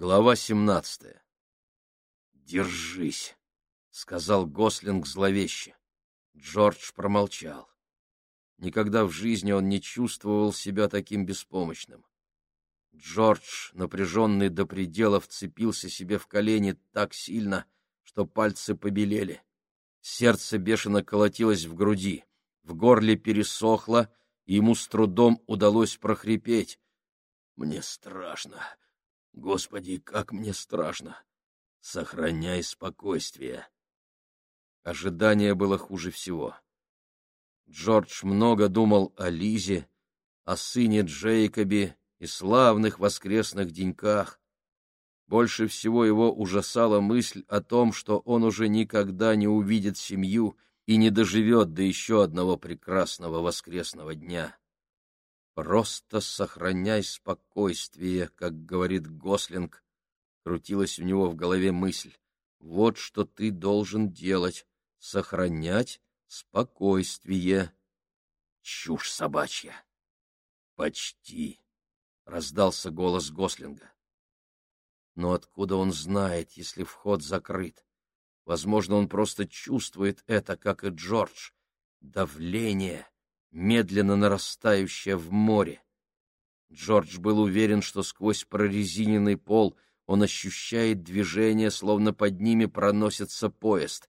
Глава семнадцатая. «Держись», — сказал Гослинг зловеще. Джордж промолчал. Никогда в жизни он не чувствовал себя таким беспомощным. Джордж, напряженный до предела, вцепился себе в колени так сильно, что пальцы побелели. Сердце бешено колотилось в груди, в горле пересохло, и ему с трудом удалось прохрипеть. «Мне страшно. Господи, как мне страшно! Сохраняй спокойствие!» Ожидание было хуже всего. Джордж много думал о Лизе, о сыне Джейкобе и славных воскресных деньках. Больше всего его ужасала мысль о том, что он уже никогда не увидит семью и не доживет до еще одного прекрасного воскресного дня. «Просто сохраняй спокойствие», как говорит Гослинг. Крутилась у него в голове мысль. «Вот что ты должен делать — сохранять спокойствие». «Чушь собачья!» «Почти!» — раздался голос Гослинга. Но откуда он знает, если вход закрыт? Возможно, он просто чувствует это, как и Джордж. Давление, медленно нарастающее в море. Джордж был уверен, что сквозь прорезиненный пол он ощущает движение, словно под ними проносится поезд.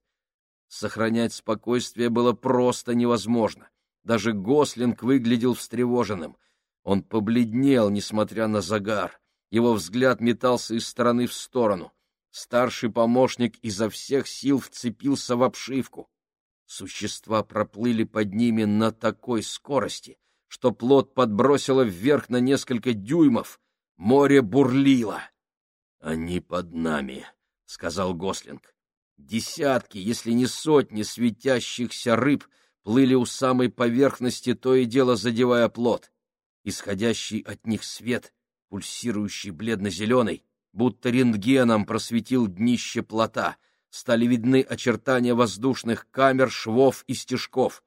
Сохранять спокойствие было просто невозможно. Даже Гослинг выглядел встревоженным. Он побледнел, несмотря на загар. Его взгляд метался из стороны в сторону. Старший помощник изо всех сил вцепился в обшивку. Существа проплыли под ними на такой скорости, что плот подбросило вверх на несколько дюймов. Море бурлило. «Они под нами», — сказал Гослинг. Десятки, если не сотни светящихся рыб плыли у самой поверхности, то и дело задевая плот. Исходящий от них свет пульсирующий бледно-зеленый, будто рентгеном просветил днище плота, стали видны очертания воздушных камер, швов и стежков.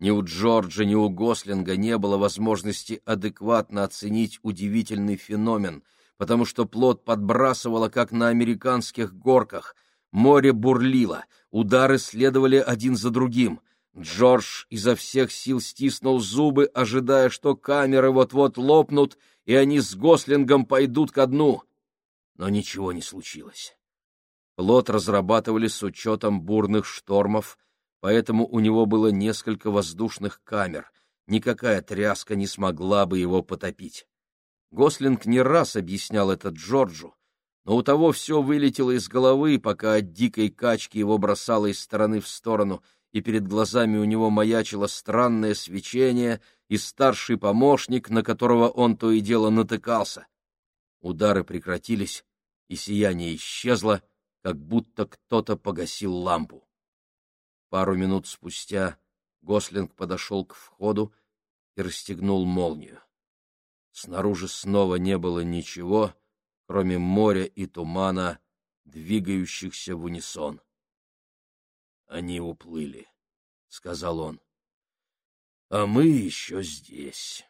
Ни у Джорджа, ни у Гослинга не было возможности адекватно оценить удивительный феномен, потому что плот подбрасывало, как на американских горках. Море бурлило, удары следовали один за другим. Джордж изо всех сил стиснул зубы, ожидая, что камеры вот-вот лопнут — и они с Гослингом пойдут ко дну. Но ничего не случилось. Плот разрабатывали с учетом бурных штормов, поэтому у него было несколько воздушных камер. Никакая тряска не смогла бы его потопить. Гослинг не раз объяснял это Джорджу, но у того все вылетело из головы, пока от дикой качки его бросало из стороны в сторону, и перед глазами у него маячило странное свечение — и старший помощник, на которого он то и дело натыкался. Удары прекратились, и сияние исчезло, как будто кто-то погасил лампу. Пару минут спустя Гослинг подошел к входу и расстегнул молнию. Снаружи снова не было ничего, кроме моря и тумана, двигающихся в унисон. «Они уплыли», — сказал он а мы еще здесь.